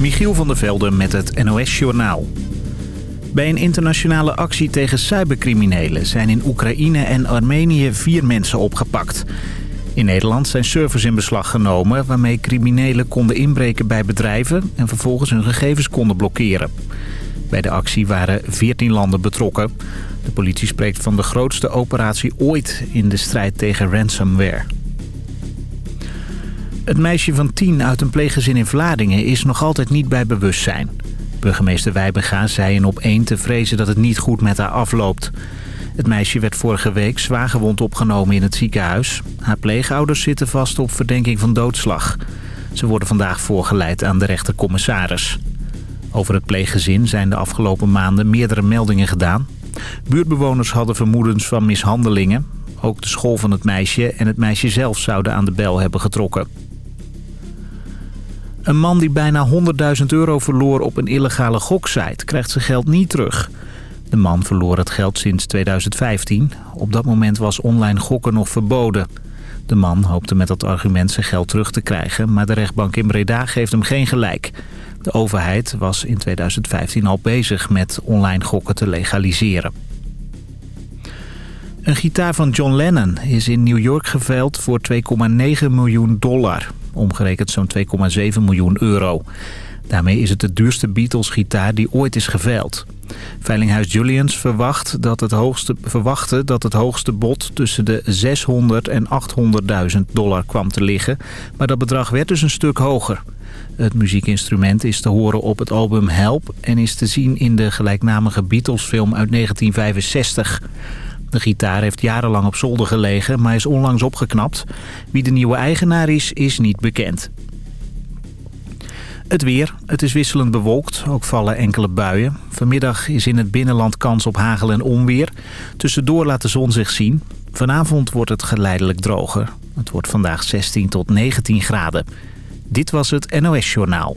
Michiel van der Velde met het NOS-journaal. Bij een internationale actie tegen cybercriminelen zijn in Oekraïne en Armenië vier mensen opgepakt. In Nederland zijn servers in beslag genomen waarmee criminelen konden inbreken bij bedrijven en vervolgens hun gegevens konden blokkeren. Bij de actie waren 14 landen betrokken. De politie spreekt van de grootste operatie ooit in de strijd tegen ransomware. Het meisje van 10 uit een pleeggezin in Vlaardingen is nog altijd niet bij bewustzijn. Burgemeester Wijbenga zei in op 1 te vrezen dat het niet goed met haar afloopt. Het meisje werd vorige week zwaargewond opgenomen in het ziekenhuis. Haar pleegouders zitten vast op verdenking van doodslag. Ze worden vandaag voorgeleid aan de rechtercommissaris. Over het pleeggezin zijn de afgelopen maanden meerdere meldingen gedaan. Buurtbewoners hadden vermoedens van mishandelingen. Ook de school van het meisje en het meisje zelf zouden aan de bel hebben getrokken. Een man die bijna 100.000 euro verloor op een illegale goksite krijgt zijn geld niet terug. De man verloor het geld sinds 2015. Op dat moment was online gokken nog verboden. De man hoopte met dat argument zijn geld terug te krijgen... maar de rechtbank in Breda geeft hem geen gelijk. De overheid was in 2015 al bezig met online gokken te legaliseren. Een gitaar van John Lennon is in New York geveild voor 2,9 miljoen dollar. Omgerekend zo'n 2,7 miljoen euro. Daarmee is het de duurste Beatles-gitaar die ooit is geveild. Veilinghuis Julians verwacht dat het hoogste, verwachtte dat het hoogste bod tussen de 600 en 800.000 dollar kwam te liggen. Maar dat bedrag werd dus een stuk hoger. Het muziekinstrument is te horen op het album Help en is te zien in de gelijknamige Beatles-film uit 1965. De gitaar heeft jarenlang op zolder gelegen, maar is onlangs opgeknapt. Wie de nieuwe eigenaar is, is niet bekend. Het weer. Het is wisselend bewolkt. Ook vallen enkele buien. Vanmiddag is in het binnenland kans op hagel en onweer. Tussendoor laat de zon zich zien. Vanavond wordt het geleidelijk droger. Het wordt vandaag 16 tot 19 graden. Dit was het NOS Journaal.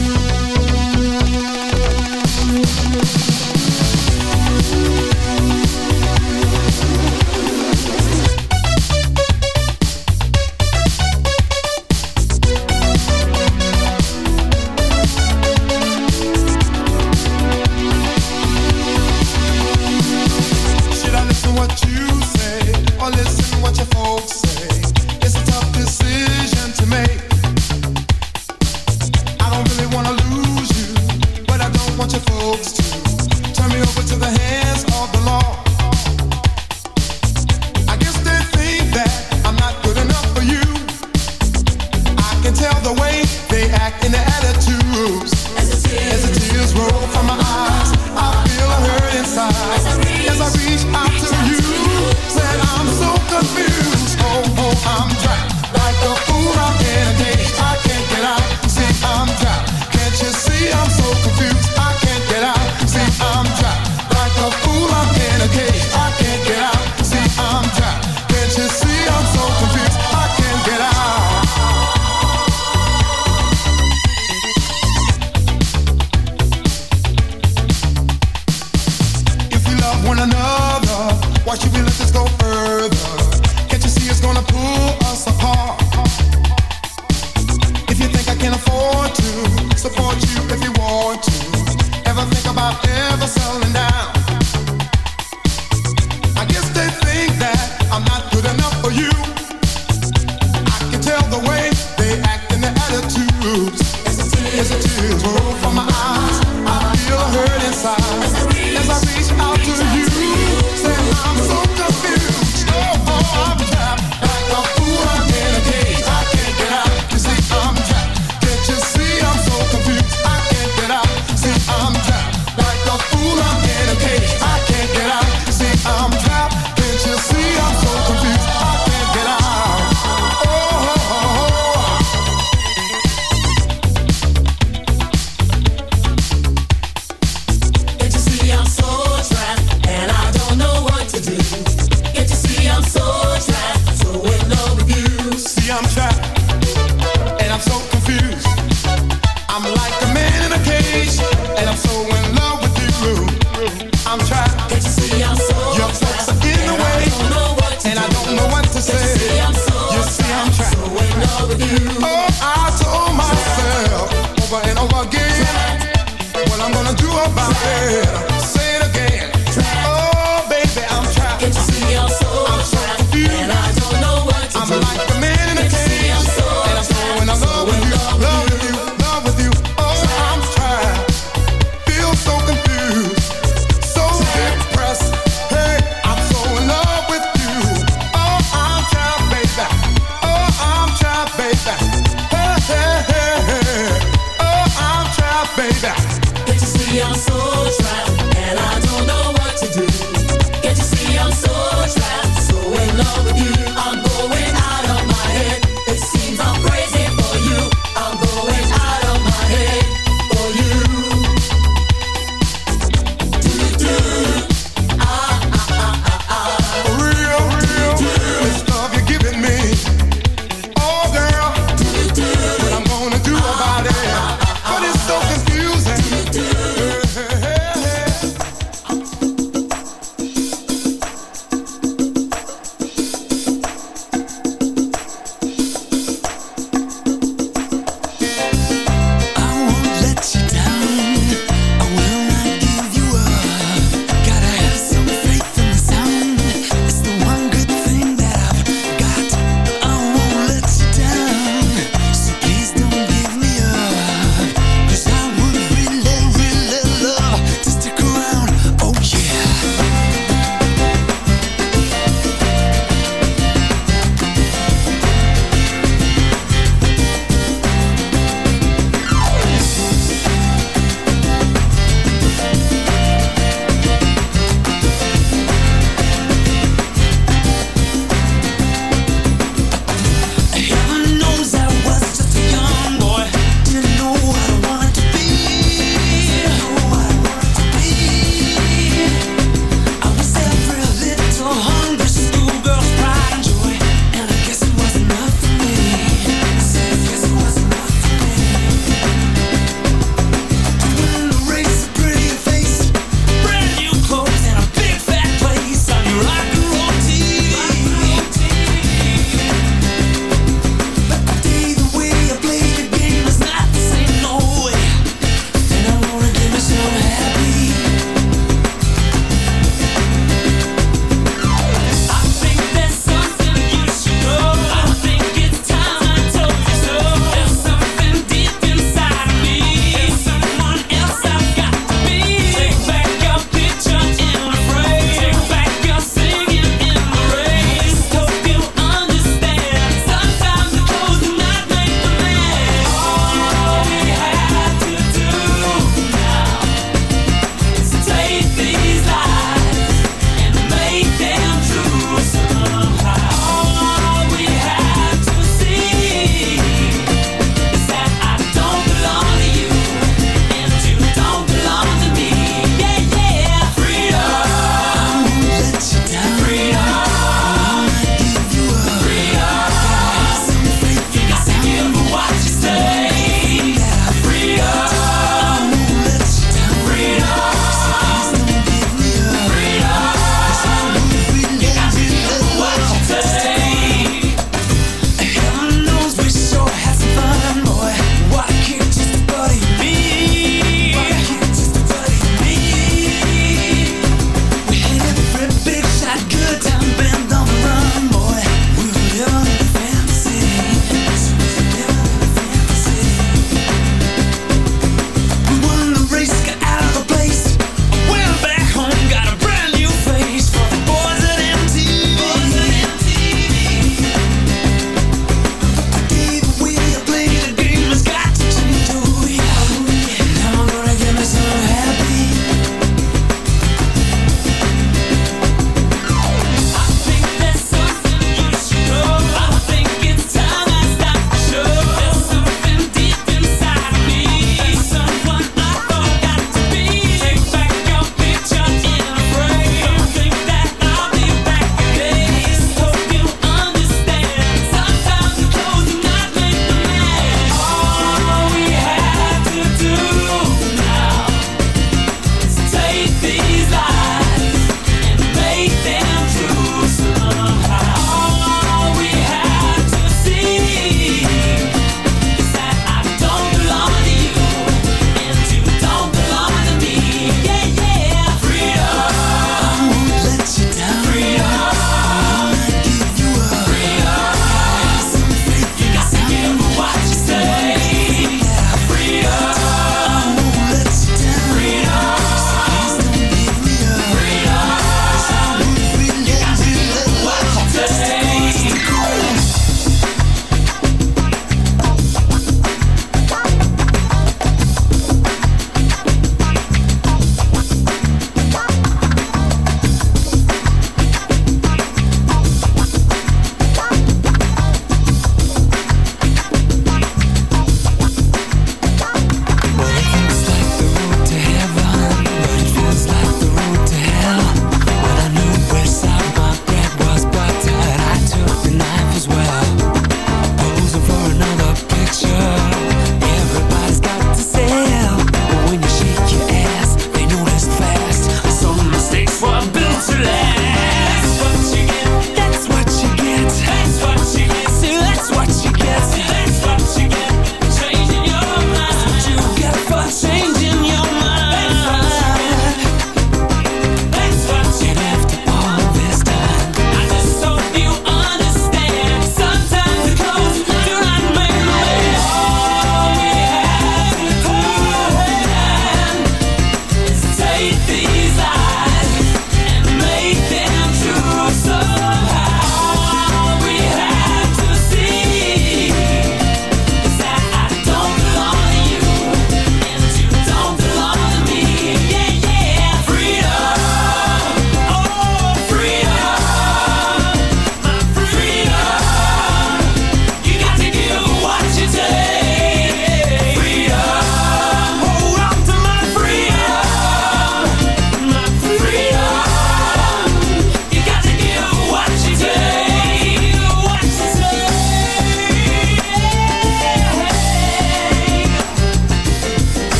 one another. Why should we let this go further? Can't you see it's gonna pull us apart? If you think I can afford to support you if you want to, ever think about ever down? I guess they think that I'm not good enough for you.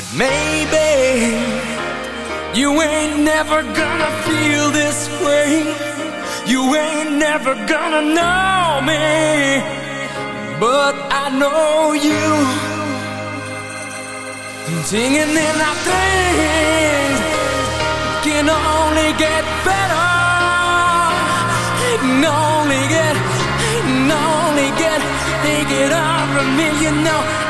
But maybe you ain't never gonna feel this way. You ain't never gonna know me. But I know you. Singing in our things can only get better. It Can only get, it can only get, think it over me, you know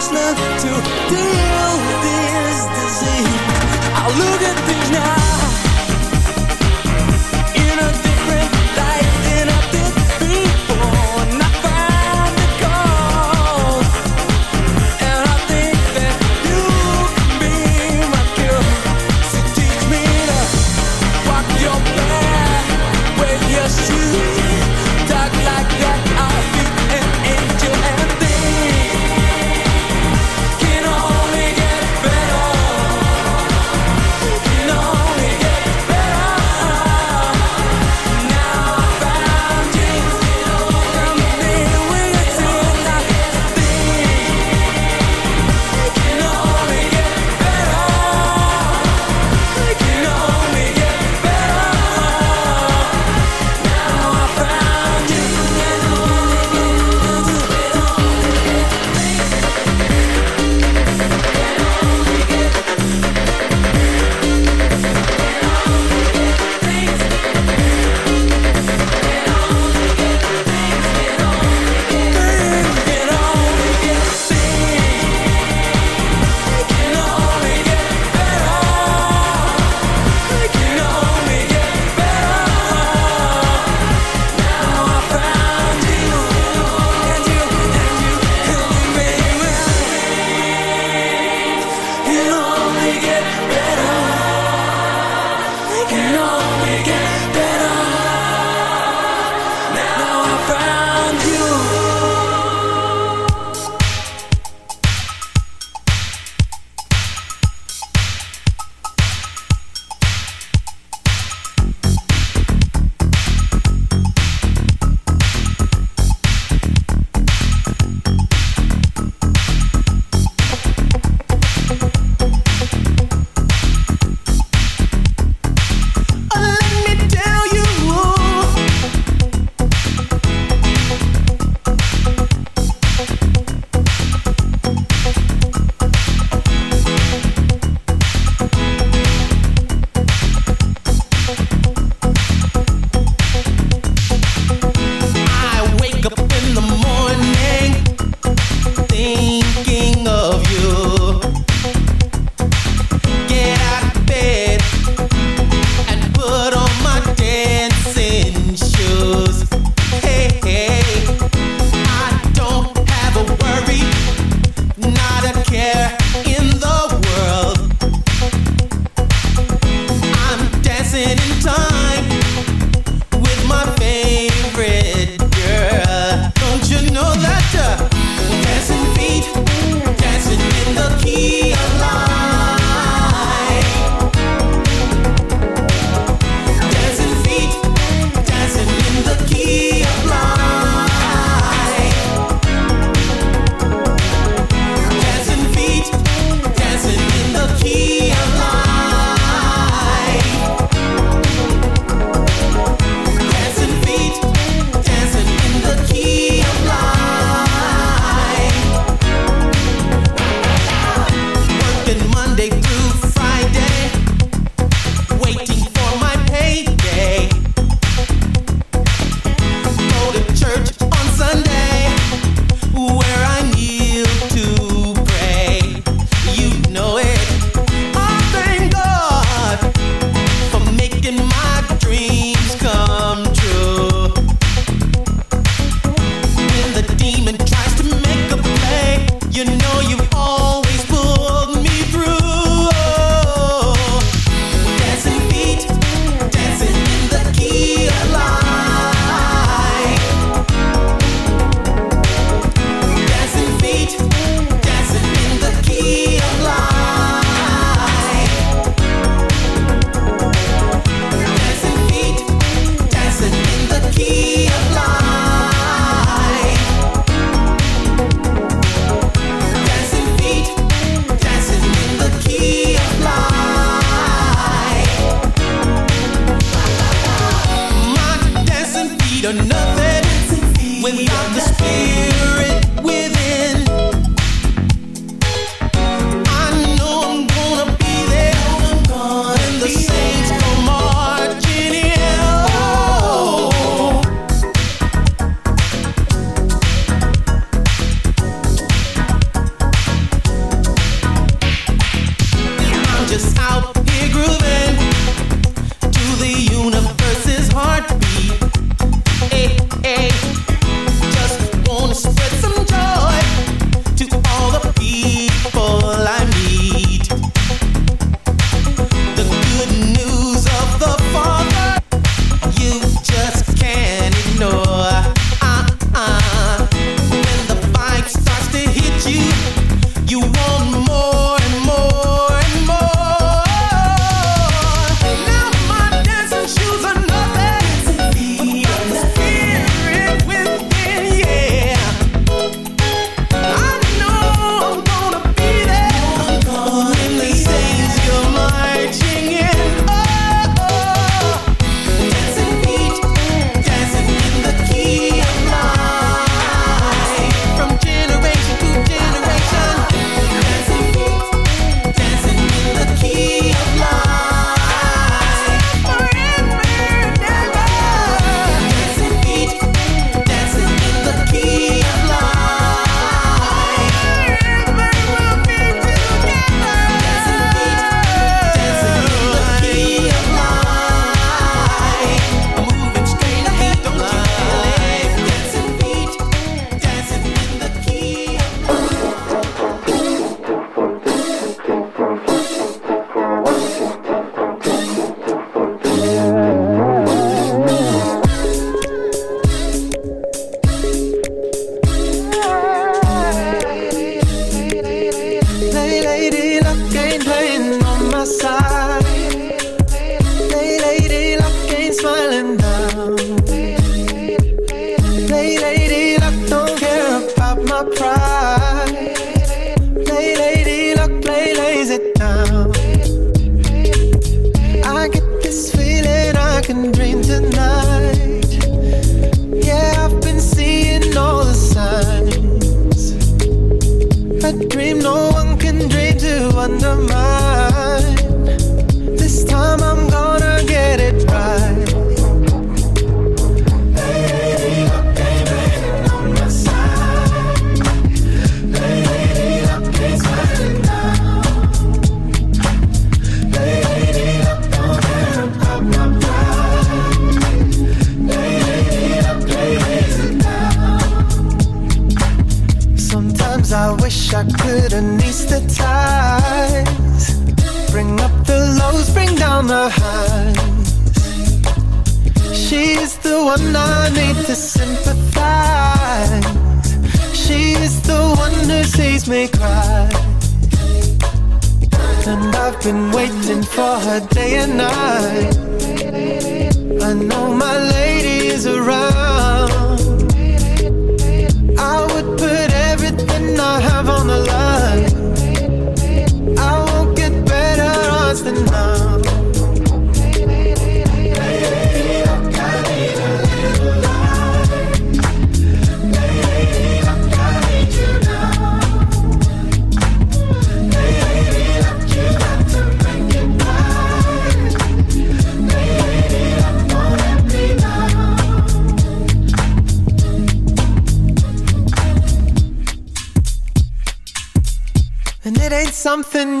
much love to deal with this disease. I look at things now.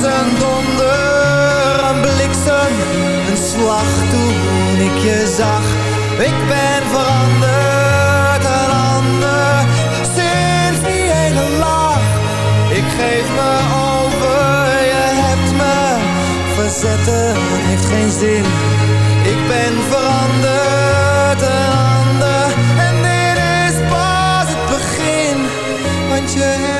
Was een donder, een bliksem, een slag toen ik je zag. Ik ben veranderd, een ander, sinds die hele lach. Ik geef me over, je hebt me verzetten, heeft geen zin. Ik ben veranderd, een ander, en dit is pas het begin. Want je hebt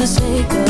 de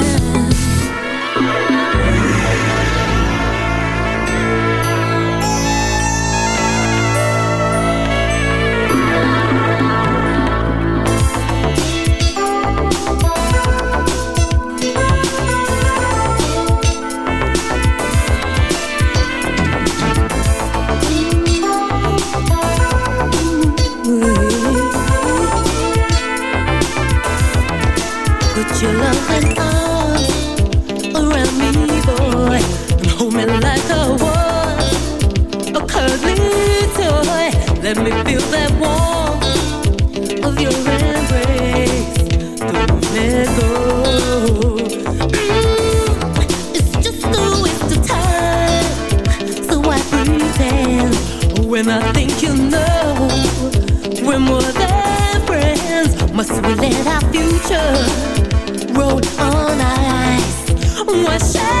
your love and arms around me, boy, and hold me like a warm, a cuddly toy. Let me feel that warmth of your embrace. Don't let go. Mm, it's just a waste of time, so I pretend when I think you know we're more than friends. Must we let our future? myself.